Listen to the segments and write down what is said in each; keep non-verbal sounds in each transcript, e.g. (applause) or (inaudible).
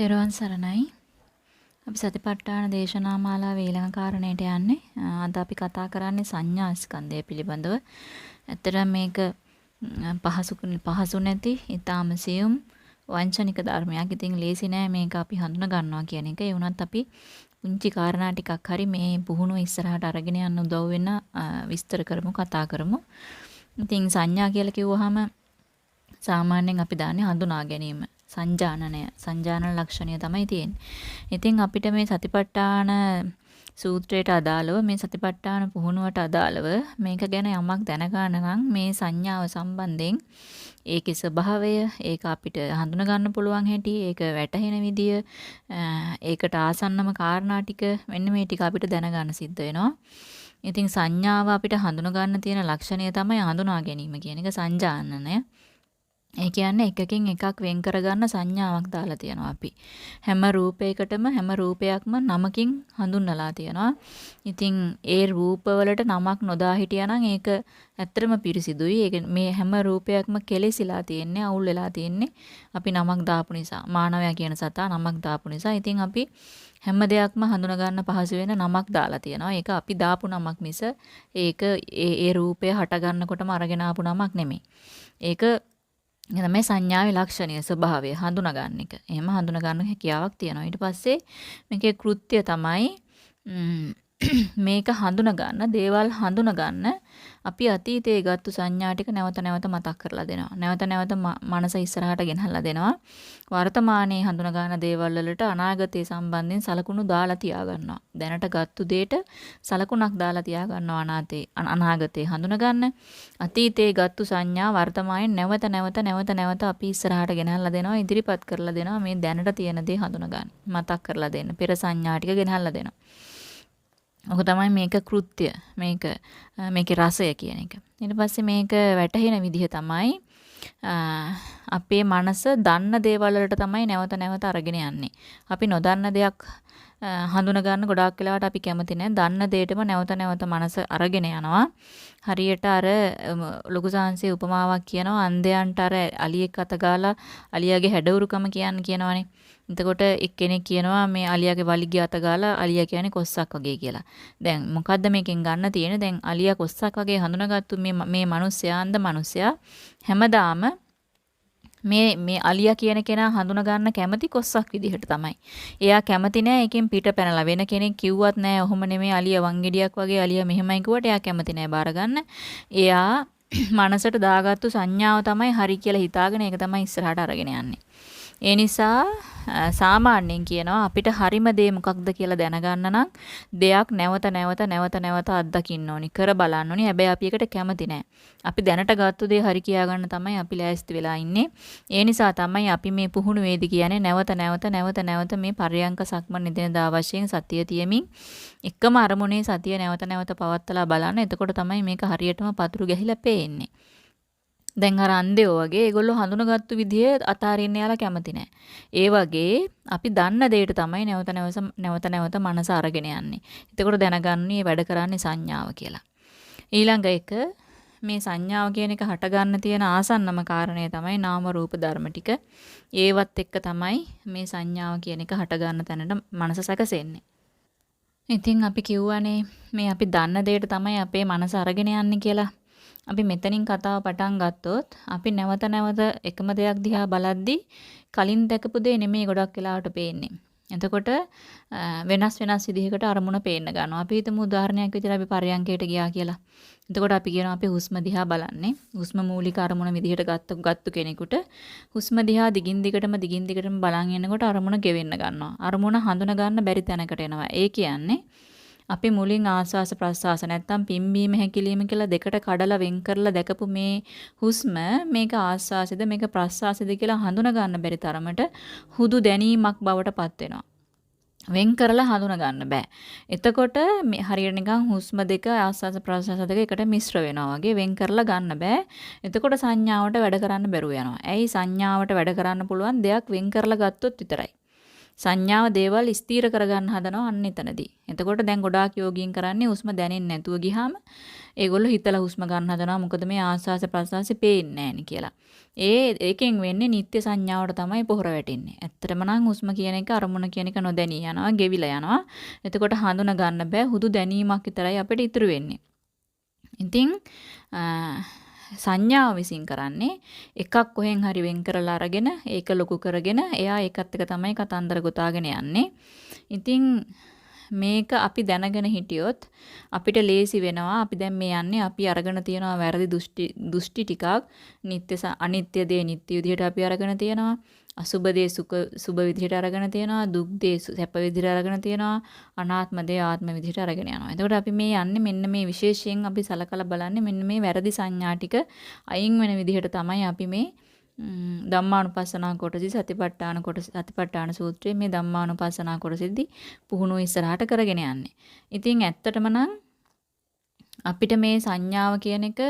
තෙරුවන් සරණයි. අපි සතිපට්ඨාන දේශනා මාලාවේ ඊළඟ කාරණයට යන්නේ. අද අපි කතා කරන්නේ සංඥා ස්කන්ධය පිළිබඳව. ඇත්තටම මේක පහසු පහසු නැති, ඊටාම සියුම් වංචනික ධර්මයක්. ඉතින් ලේසි නෑ මේක අපි හඳුනා ගන්නවා කියන එක. ඒ වුණත් අපි පුංචි කාරණා ටිකක් හරි මේ පුහුණුව ඉස්සරහට අරගෙන යන්න උදව් වෙන විස්තර කරමු, කතා කරමු. ඉතින් සංඥා කියලා කිව්වහම සාමාන්‍යයෙන් අපි දාන්නේ හඳුනා ගැනීම. සංජානනය සංජානන ලක්ෂණය තමයි තියෙන්නේ. ඉතින් අපිට මේ සතිපට්ඨාන සූත්‍රයට අදාළව මේ සතිපට්ඨාන පුහුණුවට අදාළව මේක ගැන යමක් දැනගන්න නම් මේ සංඥාව සම්බන්ධයෙන් ඒකේ ස්වභාවය ඒක අපිට හඳුන ගන්න පුළුවන් හැටි ඒක වැටහෙන විදිය ඒකට ආසන්නම කාරණා ටික මෙන්න මේ ටික අපිට දැනගන්න සිද්ධ වෙනවා. ඉතින් සංඥාව අපිට හඳුන ගන්න තියෙන ලක්ෂණය තමයි හඳුනා ගැනීම කියන එක සංජානනය. ඒ කියන්නේ එකකින් එකක් වෙන් කරගන්න සංඥාවක් දාලා තියෙනවා අපි. හැම රූපයකටම හැම රූපයක්ම නමකින් හඳුන්වලා තියෙනවා. ඉතින් ඒ රූපවලට නමක් නොදා හිටියානම් ඒක ඇත්තටම පිරිසිදුයි. ඒක මේ හැම රූපයක්ම කෙලෙසිලා තියෙන්නේ, අවුල් වෙලා තියෙන්නේ අපි නමක් දාපු නිසා. මානවයා කියන සතා නමක් දාපු නිසා. ඉතින් අපි හැම දෙයක්ම හඳුනා ගන්න පහසු වෙන නමක් දාලා තියෙනවා. ඒක අපි දාපු නමක් මිස ඒක ඒ ඒ රූපය හට ගන්නකොටම අරගෙන ආපු නමක් නෙමෙයි. ඒක මේ සංඥාවේ ලක්ෂණය ස්වභාවය හඳුනා ගන්න එක. එහෙම හඳුනා ගන්න හැකියාවක් තියෙනවා. ඊට පස්සේ මේකේ කෘත්‍ය තමයි (clears throat) මේක හඳුනා ගන්න, දේවල් හඳුනා ගන්න අපි අතීතයේ ගත්තු සංඥා ටික නැවත නැවත මතක් කරලා දෙනවා. නැවත නැවත මනස ඉස්සරහට ගෙනහලා දෙනවා. වර්තමානයේ හඳුනා ගන්න දේවල් වලට අනාගතයේ සම්බන්ධයෙන් සලකුණු දාලා තියා ගන්නවා. දැනට ගත්තු දෙයට සලකුණක් දාලා තියා ගන්නවා අනාතේ අනාගතේ හඳුනා ගන්න. අතීතයේ ගත්තු සංඥා වර්තමානයේ නැවත නැවත නැවත නැවත අපි ඉස්සරහට ගෙනහලා දෙනවා. ඉදිරිපත් කරලා දෙනවා. මේ දැනට තියෙන දේ හඳුනා ගන්න. මතක් කරලා දෙන්න. පෙර සංඥා ටික ගෙනහලා දෙනවා. ඔක තමයි මේක කෘත්‍ය. මේක මේකේ රසය කියන එක. ඊට පස්සේ මේක වැටහෙන විදිහ තමයි අපේ මනස දන්න දේවල් වලට තමයි නැවත නැවත අරගෙන යන්නේ. අපි නොදන්න දෙයක් හඳුන ගන්න ගොඩාක් වෙලාවට අපි කැමති නැහැ. දන්න දෙයටම නැවත නැවත මනස අරගෙන යනවා. හරියට අර ලොකු සාංශයේ උපමාවක් කියනවා අන්ධයන්ට අර අලියෙක් අත ගාලා අලියාගේ හැඩවුරුකම කියන්න කියනවනේ. එතකොට එක්කෙනෙක් කියනවා මේ අලියාගේ වලිගය අත ගාලා අලියා කියන්නේ කොස්සක් වගේ කියලා. දැන් මොකද්ද මේකෙන් ගන්න තියෙන්නේ? දැන් අලියා කොස්සක් වගේ හඳුනාගත්තු මේ මේ මිනිස්සයා අන්ධ මිනිස්සයා හැමදාම මේ මේ අලියා කියන කෙනා හඳුනා ගන්න කැමති කොස්සක් විදිහට තමයි. එයා කැමති නෑ එකෙන් පිට පැනලා වෙන කෙනෙක් කිව්වත් නෑ ඔහොම නෙමෙයි අලියා වංගෙඩියක් වගේ අලියා මෙහෙමයි කිව්වට එයා කැමති නෑ බාර ගන්න. එයා (clears throat) මනසට දාගත්තු සංඥාව තමයි හරි කියලා හිතාගෙන ඒක තමයි ඉස්සරහට අරගෙන යන්නේ. ඒ නිසා සාමාන්‍යයෙන් කියනවා අපිට හරිම දේ මොකක්ද කියලා දැනගන්න නම් දෙයක් නැවත නැවත නැවත නැවත අත්දකින්න ඕනි. කර බලන්න ඕනි. හැබැයි අපි එකට කැමති නෑ. අපි දැනට ගත්ත දේ හරි කියා ගන්න තමයි අපි ලෑස්ති වෙලා ඉන්නේ. ඒ නිසා තමයි අපි මේ පුහුණු වේදි කියන්නේ නැවත නැවත නැවත නැවත මේ පරයන්ක සක්මන් නිදෙනදා වශයෙන් සතිය තියමින් එකම අරමුණේ සතිය නැවත නැවත පවත්වලා බලන්න. එතකොට තමයි මේක හරියටම පතුරු ගැහිලා පේන්නේ. දැන් අර අන්ධයෝ වගේ ඒගොල්ලෝ හඳුනගත්තු විදිය අතාරින්න යාලා කැමති නැහැ. ඒ වගේ අපි දන්න දෙයට තමයි නැවත නැවත නැවත මනස අරගෙන යන්නේ. එතකොට දැනගන්නේ වැඩ කරන්නේ සංඥාව කියලා. ඊළඟ එක මේ සංඥාව කියන එක හට ගන්න තියෙන ආසන්නම කාරණය තමයි නාම රූප ධර්ම ටික. ඒවත් එක්ක තමයි මේ සංඥාව කියන එක හට ගන්න තැනට මනස සැකසෙන්නේ. ඉතින් අපි කිව්වනේ මේ අපි දන්න දෙයට තමයි අපේ මනස අරගෙන යන්නේ කියලා. අපි මෙතනින් කතාව පටන් ගත්තොත් අපි නැවත නැවත එකම දෙයක් දිහා බලද්දි කලින් දැකපු දේ නෙමෙයි ගොඩක් වෙලාවට පේන්නේ. එතකොට වෙනස් වෙනස් විදිහකට අරමුණ පේන්න ගන්නවා. අපි හිතමු උදාහරණයක් විදිහට අපි පරයන්කයට ගියා කියලා. එතකොට අපි කියනවා අපි හුස්ම දිහා බලන්නේ. හුස්ම මූලික අරමුණ විදිහට ගත්ත ගත්තු කෙනෙකුට හුස්ම දිහා දිගින් දිගටම දිගින් දිගටම බලන් යනකොට අරමුණ ගෙවෙන්න ගන්නවා. අරමුණ හඳුන ගන්න බැරි තැනකට එනවා. ඒ කියන්නේ අපි මුලින් ආස්වාස ප්‍රස්වාස නැත්තම් පිම්බීම හැකිලිම කියලා දෙකට කඩලා වෙන් කරලා දැකපු මේ හුස්ම මේක ආස්වාසද මේක ප්‍රස්වාසද කියලා හඳුනා ගන්න බැරි තරමට හුදු දැනීමක් බවට පත් වෙනවා. වෙන් කරලා හඳුනා ගන්න බෑ. එතකොට මේ හරියට නිකන් හුස්ම දෙක ආස්වාස ප්‍රස්වාස දෙක එකට මිශ්‍ර වෙනවා වගේ වෙන් කරලා ගන්න බෑ. එතකොට සංඥාවට වැඩ කරන්න බැරුව යනවා. ඇයි සංඥාවට වැඩ කරන්න පුළුවන් දෙයක් වෙන් කරලා ගත්තොත් විතරයි. සංඥාව දේවල් ස්ථීර කරගන්න හදනවා අන්න එතනදී. එතකොට දැන් ගොඩාක් යෝගීන් කරන්නේ හුස්ම දැනෙන්නේ නැතුව ගියාම ඒගොල්ලෝ හිතලා හුස්ම ගන්න හදනවා. මොකද මේ ආස්වාස ප්‍රස්වාසෙ පේන්නේ නැහැ කියලා. ඒ ඒකෙන් වෙන්නේ නිත්‍ය සංඥාවට තමයි පොහොර වැටෙන්නේ. ඇත්තටම නම් හුස්ම කියන එක අරමුණ කියන එක නොදැනී යනවා, ගෙවිලා යනවා. එතකොට හඳුන ගන්න බෑ. හුදු දැනීමක් විතරයි අපිට ඉතුරු වෙන්නේ. ඉතින් සංඥාව විසින් කරන්නේ එකක් කොහෙන් හරි වෙන් කරලා අරගෙන ඒක ලොකු කරගෙන එයා ඒකත් එක තමයි කතන්දර ගොතාගෙන යන්නේ. ඉතින් මේක අපි දැනගෙන හිටියොත් අපිට ලේසි වෙනවා. අපි දැන් මේ යන්නේ අපි අරගෙන තියනවා වැරදි දෘෂ්ටි දෘෂ්ටි ටිකක්. නිත්‍ය අනිත්‍ය දේ නිත්‍ය විදිහට අපි අරගෙන තියනවා. අසුබ දේ සුඛ සුබ විදිහට අරගෙන තියනවා දුක් දේ සැප විදිහට අරගෙන තියනවා අනාත්ම දේ ආත්ම විදිහට අරගෙන යනවා. එතකොට අපි මේ යන්නේ මෙන්න මේ විශේෂයෙන් අපි සලකලා බලන්නේ මෙන්න මේ වැරදි සංඥා ටික අයින් වෙන විදිහට තමයි අපි මේ ධම්මානුපස්සනා කොටසි සතිපට්ඨාන කොටස සතිපට්ඨාන සූත්‍රයේ මේ ධම්මානුපස්සනා කොටසෙදි පුහුණුව ඉස්සරහට කරගෙන යන්නේ. ඉතින් ඇත්තටම නම් අපිට මේ සංඥාව කියන එක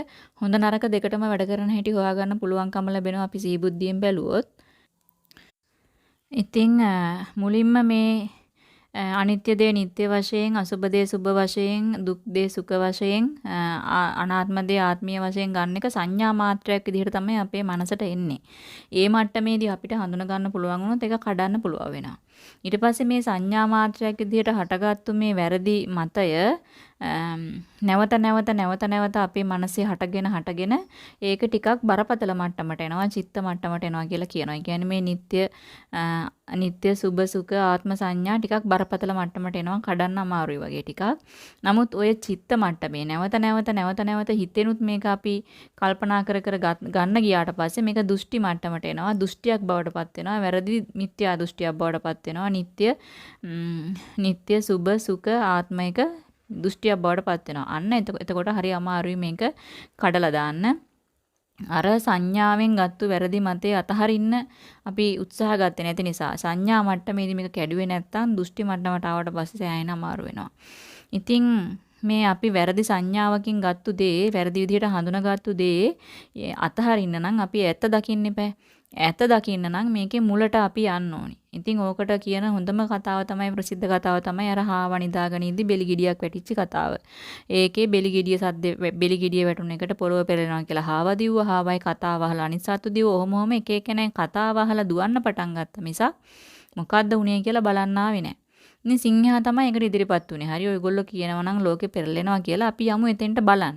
හොඳ නරක දෙකටම වැඩ කරන හැටි හොයාගන්න පුළුවන්කම ලැබෙනවා අපි සීබුද්ධියෙන් බැලුවොත්. ඉතින් මුලින්ම මේ අනිත්‍ය දේ නිට්ටය වශයෙන් අසුබ දේ සුබ වශයෙන් දුක් දේ සුඛ වශයෙන් අනාත්ම දේ ආත්මීය වශයෙන් ගන්න එක සංඥා මාත්‍රයක් විදිහට තමයි අපේ මනසට එන්නේ. ඒ මට්ටමේදී අපිට හඳුන ගන්න පුළුවන් වුණොත් ඒක කඩන්න පුළුවන් වෙනවා. ඊට පස්සේ මේ සංඥා මාත්‍රයක් විදිහට හටගත්තු මේ වැරදි මතය නැවත නැවත නැවත නැවත අපේ මනසේ හටගෙන හටගෙන ඒක ටිකක් බරපතල මට්ටමට එනවා චිත්ත මට්ටමට එනවා කියලා කියනවා. ඒ කියන්නේ මේ නিত্য නিত্য සුභ සුඛ ආත්ම සංඥා ටිකක් බරපතල මට්ටමට එනවා කඩන්න අමාරුයි වගේ ටිකක්. නමුත් ඔය චිත්ත මට්ටමේ නැවත නැවත නැවත නැවත හිතෙනුත් මේක අපි කල්පනා කර කර ගන්න ගියාට පස්සේ මේක දෘෂ්ටි මට්ටමට එනවා. දෘෂ්ටියක් බවට පත් වෙනවා. වැරදි මිත්‍යා දෘෂ්ටියක් බවට පත් වෙනවා. නিত্য නিত্য සුභ සුඛ ආත්මයක දෘෂ්ටියක් බවට පත් වෙනවා. අන්න එතකොට හරි අමාරුයි මේක කඩලා දාන්න. අර සංඥාවෙන් ගත්තු වැරදි මතේ අතහරින්න අපි උත්සාහ ගත්තේ නැති නිසා සංඥා මට්ටමේදී මේක කැඩුවේ නැත්තම් දෘෂ්ටි මට්ටමට ආවට පස්සේ සෑහෙන අමාරු වෙනවා. ඉතින් මේ අපි වැරදි සංඥාවකින් ගත්තු දේ වැරදි විදිහට හඳුනාගත්තු දේ අතහරින්න නම් අපි ඇත්ත දකින්න එපා. ඇත්ත දකින්න නම් මේකේ මුලට අපි යන්න ඕනි. ඉතින් ඕකට කියන හොඳම කතාව තමයි ප්‍රසිද්ධ කතාව තමයි අර හාව නිදාගෙන ඉඳි බෙලි ගෙඩියක් වැටිච්ච කතාව. ඒකේ බෙලි ගෙඩිය සද්ද බෙලි ගෙඩිය වැටුන එකට පොළව පෙරලෙනවා කියලා හාව දිව්වා. හාවයි කතාව අහලා අනිත් සතු දිව්වා. ඔහොම ඔහොම එක එකනේ කතාව අහලා දුවන්න පටන් ගත්ත මිසක් මොකද්ද උනේ කියලා බලන්න ආවේ නැහැ. ඉතින් සිංහයා තමයි ඒකට ඉදිරිපත් උනේ. හරි ඔයගොල්ලෝ කියනවා නම් ලෝකෙ පෙරලෙනවා කියලා අපි යමු එතෙන්ට බලන්න.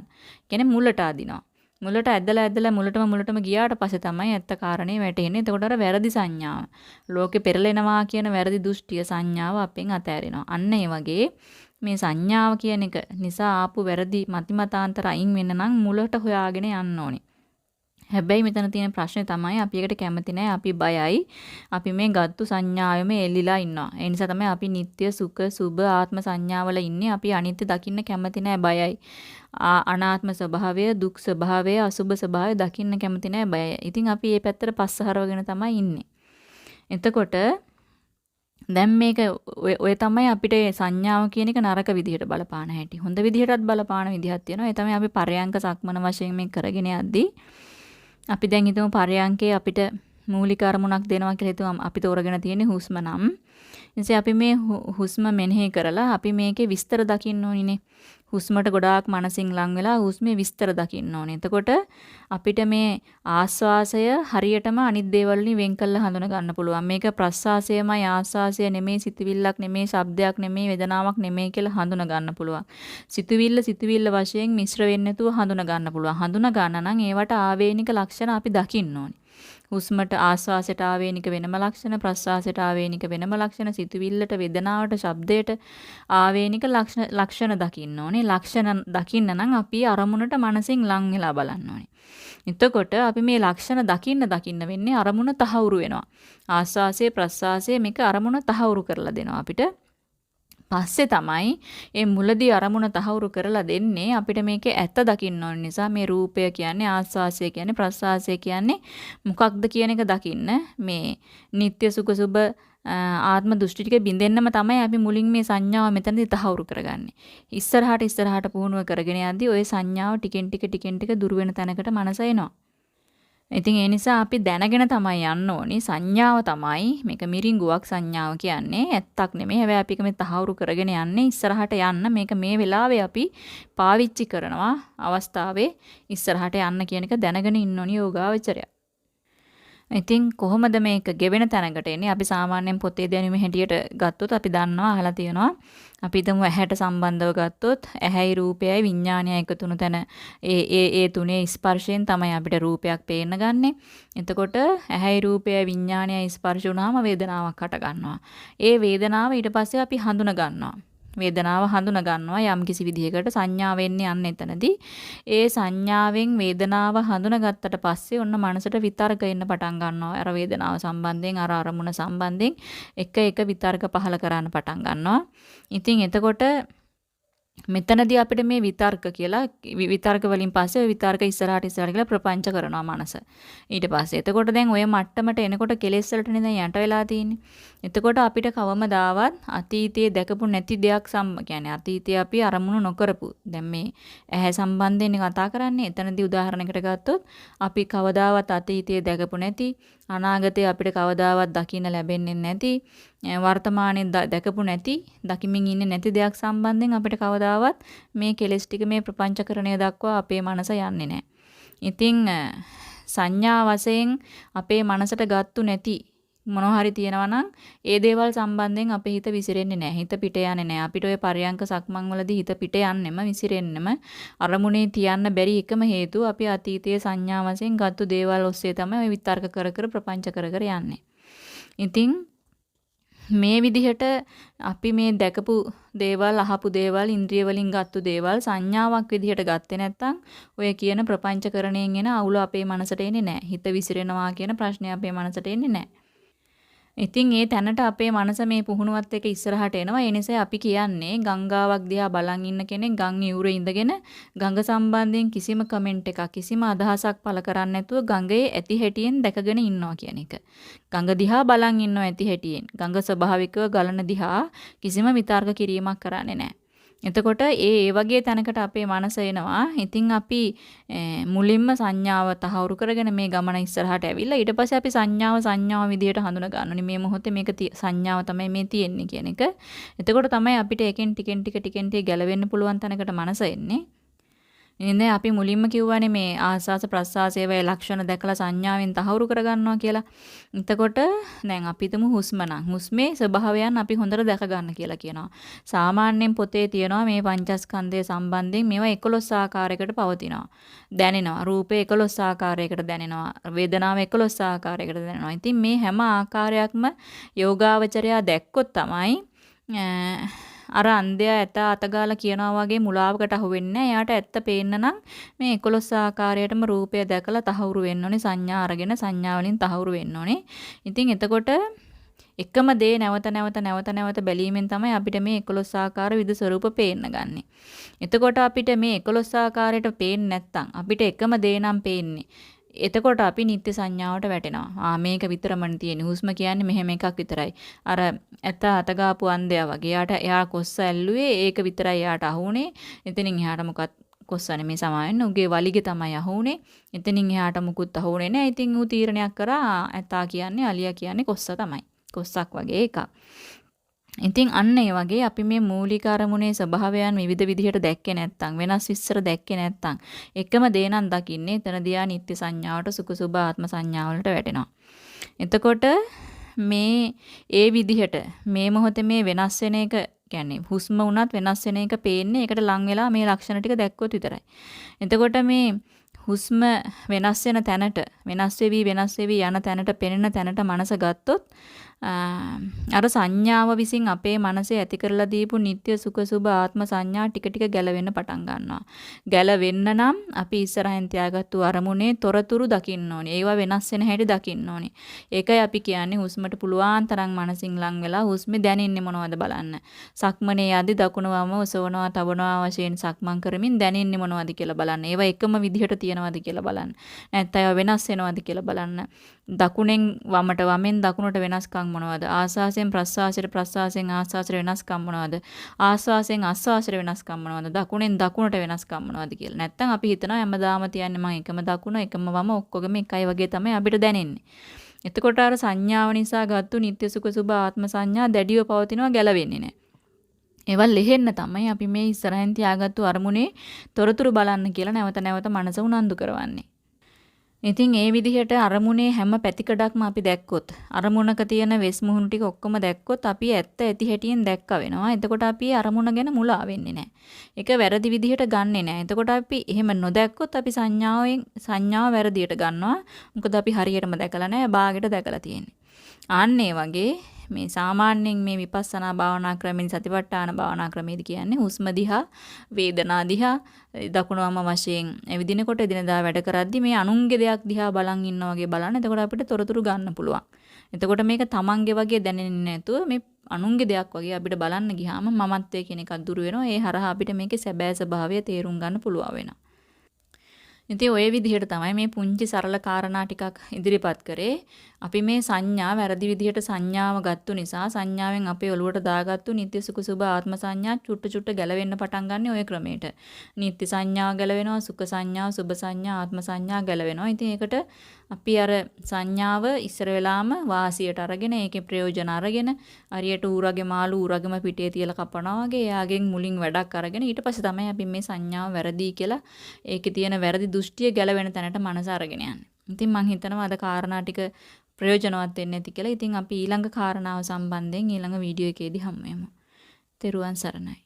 කියන්නේ මුලට අදිනවා. මුලට ඇදලා ඇදලා මුලටම මුලටම ගියාට පස්සේ තමයි ඇත්ත කාරණේ වැටෙන්නේ. එතකොට අර වැරදි සංඥාව. ලෝකෙ පෙරලෙනවා කියන වැරදි දෘෂ්ටිය සංඥාව අපෙන් අතෑරෙනවා. අන්න ඒ වගේ මේ සංඥාව කියන එක නිසා ආපු වැරදි මතිමතාන්තර අයින් වෙන්න නම් මුලට හොයාගෙන යන්න ඕනේ. හැබැයි මෙතන තියෙන ප්‍රශ්නේ තමයි අපි එකට කැමති නැහැ අපි බයයි අපි මේ ගත්තු සංඥාවෙම එල්ලිලා ඉන්නවා ඒ නිසා තමයි අපි නিত্য සුඛ සුබ ආත්ම සංඥාවල ඉන්නේ අපි අනිත්‍ය දකින්න කැමති නැහැ බයයි අනාත්ම ස්වභාවය දුක් ස්වභාවය අසුබ ස්වභාවය දකින්න කැමති නැහැ බයයි ඉතින් අපි මේ පැත්තට පස්ස හරවගෙන තමයි ඉන්නේ එතකොට දැන් මේක ඔය තමයි අපිට සංඥාව කියන එක නරක විදිහට බලපාන හැටි. හොඳ විදිහටත් බලපාන විදිහක් තියෙනවා. ඒ තමයි අපි පරයන්ක සක්මන වශයෙන් මේ කරගෙන යද්දී අපි දැන් හිතමු පරයන්කේ අපිට මූලික අරමුණක් දෙනවා කියලා හිතුවම අපි තෝරගෙන තියෙන්නේ හුස්ම නම්. ඉතින් අපි මේ හුස්ම මෙනෙහි කරලා අපි මේකේ විස්තර දකින්න ඕනිනේ. හුස්මට ගොඩාක් මනසින් ලං වෙලා හුස්මේ විස්තර දකින්න ඕනේ. එතකොට අපිට මේ ආස්වාසය හරියටම අනිත් දේවල් වලින් වෙන් කරලා හඳුන ගන්න පුළුවන්. මේක ප්‍රස්වාසයමයි ආස්වාසය නෙමෙයි සිතවිල්ලක් නෙමෙයි ශබ්දයක් නෙමෙයි වේදනාවක් නෙමෙයි කියලා හඳුන ගන්න පුළුවන්. සිතවිල්ල සිතවිල්ල වශයෙන් මිශ්‍ර වෙන්නේ නැතුව හඳුන ගන්න පුළුවන්. හඳුන ගන්න නම් ඒවට ආවේනික ලක්ෂණ අපි දකින්න ඕනේ. හුස්මට ආස්වාසයට ආවේනික වෙනම ලක්ෂණ ප්‍රස්වාසයට ආවේනික වෙනම ලක්ෂණ සිතුවිල්ලට වේදනාවට ශබ්දයට ආවේනික ලක්ෂණ ලක්ෂණ දකින්න ඕනේ. ලක්ෂණ දකින්න නම් අපි අරමුණට මනසින් ලං වෙලා බලන්න ඕනේ. එතකොට අපි මේ ලක්ෂණ දකින්න දකින්න වෙන්නේ අරමුණ තහවුරු වෙනවා. ආස්වාසයේ ප්‍රස්වාසයේ මේක අරමුණ තහවුරු කරලා දෙනවා අපිට. පස්සේ තමයි මේ මුලදී අරමුණ තහවුරු කරලා දෙන්නේ අපිට මේකේ ඇත්ත දකින්න ඕන නිසා මේ රූපය කියන්නේ ආස්වාසය කියන්නේ ප්‍රසආසය කියන්නේ මොකක්ද කියන එක දකින්න මේ නিত্য සුඛ සුබ ආත්ම දෘෂ්ටි ටික බින්දෙන්නම තමයි අපි මුලින් මේ සංඥාව මෙතනදී තහවුරු කරගන්නේ. ඉස්සරහට ඉස්සරහට පුහුණුව කරගෙන යද්දී ওই සංඥාව ටිකෙන් ටික ටිකෙන් ටික දුර වෙන තැනකට මනස එනවා. ඉතින් ඒ නිසා අපි දැනගෙන තමයි යන්න ඕනි. සංඥාව තමයි මේක මිරිඟුවක් සංඥාව කියන්නේ. ඇත්තක් නෙමෙයි. හැබැයි අපි මේක තහවුරු කරගෙන යන්නේ ඉස්සරහට යන්න. මේක මේ වෙලාවේ අපි පාවිච්චි කරනවා අවස්ථාවේ ඉස්සරහට යන්න කියන එක දැනගෙන ඉන්න ඕනි යෝගාවචරය. ඉතින් කොහොමද මේක ගෙවෙන තැනකට එන්නේ? අපි සාමාන්‍යයෙන් පොතේ දැනුම හැටියට ගත්තොත් අපි දන්නවා අහලා තියෙනවා. අපි හිතමු ඇහැට සම්බන්ධව ගත්තොත් ඇහැයි රූපයයි විඥානයයි එකතු වුණු තැන ඒ ඒ ඒ තුනේ ස්පර්ශයෙන් තමයි අපිට රූපයක් පේන්න ගන්නෙ. එතකොට ඇහැයි රූපයයි විඥානයයි ස්පර්ශ වුණාම වේදනාවක් හට ගන්නවා. ඒ වේදනාව ඊට පස්සේ අපි හඳුන ගන්නවා. වේදනාව හඳුන ගන්නවා යම් කිසි විදිහකට සංඥා වෙන්නේ යන්න එතනදී. ඒ සංඥාවෙන් වේදනාව හඳුනගත්තට පස්සේ ඔන්න මනසට විතර්ක එන්න පටන් ගන්නවා. අර වේදනාව සම්බන්ධයෙන් අර අරමුණ සම්බන්ධයෙන් එක එක විතර්ක පහල කරන්න පටන් ගන්නවා. ඉතින් එතකොට මෙතනදී අපිට මේ විතර්ක කියලා විතර්ක වලින් පස්සේ විතර්ක ඉස්සරහට ඉස්සරහට කියලා ප්‍රපංච කරනවා මනස. ඊට පස්සේ එතකොට දැන් ඔය මට්ටමට එනකොට කෙලෙස් වලට නේද යට වෙලා තියෙන්නේ. එතකොට අපිට කවමදාවත් අතීතයේ දැකපු නැති දෙයක් සම් කියන්නේ අතීතයේ අපි අරමුණු නොකරපු. දැන් මේ ඇහැ සම්බන්ධයෙන් කතා කරන්නේ. එතනදී උදාහරණයකට ගත්තොත් අපි කවදාවත් අතීතයේ දැකපු නැති අනාගතයේ අපිට කවදාවත් දකින්න ලැබෙන්නේ නැති වර්තමානයේ දැකපු නැති දකිමින් ඉන්නේ නැති දෙයක් සම්බන්ධයෙන් අපිට කවදාවත් මේ කෙලෙස් ටික මේ ප්‍රපංචකරණය දක්වා අපේ මනස යන්නේ නැහැ. ඉතින් සංඥා වශයෙන් අපේ මනසට ගත්තු නැති මොනවා හරි තියෙනවා නම් ඒ දේවල් සම්බන්ධයෙන් අපේ හිත විසිරෙන්නේ නැහැ. හිත පිට යන්නේ නැහැ. අපිට ඔය පරයන්ක සක්මන් වලදී හිත පිට යන්නෙම විසිරෙන්නෙම අරමුණේ තියන්න බැරි එකම හේතුව අපි අතීතයේ සංඥා වශයෙන් ගත්තු දේවල් ඔස්සේ තමයි ඔය විතර්ක කර කර ප්‍රපංච කර කර යන්නේ. ඉතින් මේ විදිහට අපි මේ දැකපු දේවල් අහපු දේවල් ඉන්ද්‍රිය වලින් ගත්තු දේවල් සංඥාවක් විදිහට ගත්තේ නැත්නම් ඔය කියන ප්‍රපංචකරණයෙන් එන අවුල අපේ මනසට එන්නේ නැහැ. හිත විසිරෙනවා කියන ප්‍රශ්නේ අපේ මනසට එන්නේ නැහැ. ඉතින් ඒ තැනට අපේ මනස මේ පුහුණුවත් එක්ක ඉස්සරහට එනවා. ඒ නිසා අපි කියන්නේ ගංගාවක් දිහා බලන් ඉන්න කෙනෙක් ගම් යුරේ ඉඳගෙන ගඟ සම්බන්ධයෙන් කිසිම කමෙන්ට් එකක් කිසිම අදහසක් පළ කරන්නේ නැතුව ගඟේ ඇති හැටියෙන් දැකගෙන ඉන්නවා කියන එක. ගඟ දිහා බලන් ඉන්නවා ඇති හැටියෙන්. ගඟ ස්වභාවිකව ගලන දිහා කිසිම විතර්ක කිරීමක් කරන්නේ නැහැ. එතකොට ඒ ඒ වගේ තැනකට අපේ මනස එනවා. ඉතින් අපි මුලින්ම සංඥාව තහවුරු කරගෙන මේ ගමන ඉස්සරහට ඇවිල්ලා ඊට පස්සේ අපි සංඥාව සංඥාව විදියට හඳුන ගන්නෝනේ. මේ මොහොතේ මේක සංඥාව තමයි මේ තියෙන්නේ කියන එක. එතකොට තමයි අපිට එකෙන් ටිකෙන් ටික ටිකෙන් ටික ගැලවෙන්න පුළුවන් තැනකට මනස එන්නේ. ඉන්නේ අපි මුලින්ම කිව්වනේ මේ ආස්වාස ප්‍රස්වාසයේ වේ ලක්ෂණ දැකලා සංඥාවෙන් තහවුරු කරගන්නවා කියලා. එතකොට දැන් අපි හිතමු හුස්ම නම් හුස්මේ ස්වභාවයන් අපි හොඳට දැක ගන්න කියලා කියනවා. සාමාන්‍යයෙන් පොතේ තියෙනවා මේ පංචස්කන්ධය සම්බන්ධයෙන් මේවා 11 ආකාරයකට පවතිනවා. දැනෙනවා. රූපේ 11 ආකාරයකට දැනෙනවා. වේදනාව 11 ආකාරයකට දැනෙනවා. ඉතින් මේ හැම ආකාරයක්ම යෝගාවචරයා දැක්කොත් තමයි අර අන්ධයා ඇත අතගාලා කියනවා වගේ මුලාවකට අහු වෙන්නේ නැහැ. එයාට ඇත්ත පේන්න නම් මේ 11 ආකාරයටම රූපය දැකලා තහවුරු වෙන්න ඕනේ. සංඥා අරගෙන සංඥා වලින් තහවුරු වෙන්න ඕනේ. ඉතින් එතකොට එකම දේ නැවත නැවත නැවත නැවත බැලීමෙන් තමයි අපිට මේ 11 ආකාර විද ස්වරූප පේන්න ගන්නෙ. එතකොට අපිට මේ 11 ආකාරයට පේන්නේ නැත්තම් අපිට එකම දේ නම් පේන්නේ. එතකොට අපි නිත්‍ය සංඥාවට වැටෙනවා. ආ මේක විතරමනේ තියෙන්නේ. හුස්ම කියන්නේ මෙහෙම එකක් විතරයි. අර ඇත්ත අතගාපු අන්ධයා වගේ. යාට එයා කොස්ස ඇල්ලුවේ ඒක විතරයි යාට අහුනේ. එතනින් එහාට මොකක් කොස්සනේ මේ සමාවෙන්න උගේ වලිගේ තමයි අහුනේ. එතනින් එහාට මුකුත් අහුනේ නැහැ. ඉතින් ඌ තීරණයක් කරා ඇත්තා කියන්නේ අලියා කියන්නේ කොස්ස තමයි. කොස්සක් වගේ එකක්. ඉතින් අන්න ඒ වගේ අපි මේ මූලික අරමුණේ ස්වභාවයන් විවිධ විදිහට දැක්කේ නැත්නම් වෙනස් විස්තර දැක්කේ නැත්නම් එකම දේ නම් දකින්නේ එතනදී ආ නිත්‍ය සංඥාවට සුඛ සුභ ආත්ම සංඥාවලට වැටෙනවා. එතකොට මේ ඒ විදිහට මේ මොහොතේ මේ වෙනස් වෙන එක කියන්නේ හුස්ම වුණත් වෙනස් වෙන එක පේන්නේ ඒකට ලං වෙලා මේ ලක්ෂණ ටික දැක්කොත් විතරයි. එතකොට මේ හුස්ම වෙනස් වෙන තැනට වෙනස් වෙවි වෙනස් වෙවි යන තැනට පෙනෙන තැනට මනස ගත්තොත් අර සංඥාව විසින් අපේ මනසේ ඇති කරලා දීපු නিত্য සුඛ සුභ ආත්ම සංඥා ටික ටික ගැලවෙන්න පටන් ගන්නවා. ගැලවෙන්න නම් අපි ඉස්සරහින් තියාගත්තු අරමුණේ තොරතුරු දකින්න ඕනේ. ඒවා වෙනස් වෙන හැටි දකින්න ඕනේ. ඒකයි අපි කියන්නේ හුස්මට පුළුවන් තරම් මනසින් ලං වෙලා හුස්මේ දැනෙන්නේ මොනවද බලන්න. සක්මනේ යද්දි දකුණු වම ඔසවනවා තබනවා වශයෙන් සක්මන් කරමින් දැනෙන්නේ මොනවද කියලා බලන්න. ඒවා එකම විදිහට තියනවද කියලා බලන්න. නැත්නම් ඒවා වෙනස් වෙනවද කියලා බලන්න. දකුණෙන් වමට වමෙන් දකුණට වෙනස්කම් මොනවද? ආස්වාසයෙන් ප්‍රස්වාසයට ප්‍රස්වාසයෙන් ආස්වාසයට වෙනස්කම් මොනවද? ආස්වාසයෙන් ආස්වාසයට වෙනස්කම් මොනවද? දකුණෙන් දකුණට වෙනස්කම් මොනවද කියලා. නැත්තම් අපි හිතනවා හැමදාම තියන්නේ මම එකම දකුණ එකම වම ඔක්කොගෙම එකයි වගේ තමයි අපිට දැනෙන්නේ. එතකොට අර සංඥාව නිසා ගත්තු නිත්‍ය සුඛ සුභ ආත්ම සංඥා දැඩිව පවතිනවා ගැලවෙන්නේ නැහැ. ඒවල් ලෙහෙන්න තමයි අපි මේ ඉස්සරහින් තියාගත්තු අරමුණේ තොරතුරු බලන්න කියලා නැවත නැවත මනස උනන්දු කරවන්නේ. ඉතින් ඒ විදිහට අරමුණේ හැම පැතිකඩක්ම අපි දැක්කොත් අරමුණක තියෙන වෙස් මුහුණු ටික ඔක්කොම දැක්කොත් අපි ඇත්ත ඇති හැටියෙන් දැක්ක වෙනවා. එතකොට අපි අරමුණ ගැන මුලා වෙන්නේ නැහැ. ඒක වැරදි විදිහට ගන්නෙ නැහැ. එතකොට අපි එහෙම නොදැක්කොත් අපි සංඥාවෙන් සංඥාව වැරදියට ගන්නවා. මොකද අපි හරියටම දැකලා නැහැ. බාගෙට දැකලා තියෙන්නේ. ආන්න වගේ මේ සාමාන්‍යයෙන් මේ විපස්සනා භාවනා ක්‍රමෙන් සතිපට්ඨාන භාවනා ක්‍රමයේදී කියන්නේ හුස්ම දිහා වේදනා දිහා දකුණවම වශයෙන් එවිදිනකොට එදිනදා වැඩ කරද්දි මේ අනුන්ගේ දෙයක් දිහා බලන් ඉන්නා වගේ බලන්න. එතකොට අපිට තොරතුරු ගන්න පුළුවන්. එතකොට මේක තමන්ගේ වගේ දැනෙන්නේ නැතුව මේ අනුන්ගේ දෙයක් වගේ අපිට බලන්න ගියාම මමත්වයේ කියන එකක් දුර වෙනවා. ඒ හරහා අපිට මේකේ සැබෑ ස්වභාවය තේරුම් ගන්න පුළුවන් වෙනවා. ඉතින් ওই විදිහට තමයි මේ පුංචි සරල කාරණා ටිකක් ඉදිරිපත් කරේ. අපි මේ සංඥා වැරදි විදිහට සංඥාව ගත්තු නිසා සංඥාවෙන් අපේ ඔළුවට දාගත්තු නිත්‍ය සුඛ සුභ ආත්ම සංඥා චුට්ට චුට්ට ගැලවෙන්න පටන් ගන්න ওই ක්‍රමයට. නිත්‍ය සංඥාව ගැලවෙනවා, සුඛ සංඥාව, සුභ සංඥා, ආත්ම සංඥා ගැලවෙනවා. ඉතින් ඒකට අපි අර සංඥාව ඉස්සර වෙලාම වාසියට අරගෙන ඒකේ ප්‍රයෝජන අරගෙන හරියට ඌරගේ මාළු ඌරගම පිටේ තියලා කපනවා වගේ එයාගෙන් මුලින් වැඩක් අරගෙන ඊට පස්සේ තමයි අපි මේ සංඥාව වැරදි කියලා ඒකේ තියෙන වැරදි දෘෂ්ටිය ගැලවෙන තැනට මනස අරගෙන යන්නේ. ඉතින් මම හිතනවා අද කාරණා ටික ප්‍රයෝජනවත් වෙන්නේ නැති කියලා. ඉතින් අපි ඊළඟ කාරණාව සම්බන්ධයෙන් ඊළඟ වීඩියෝ එකේදී හමු වෙමු. තෙරුවන් සරණයි.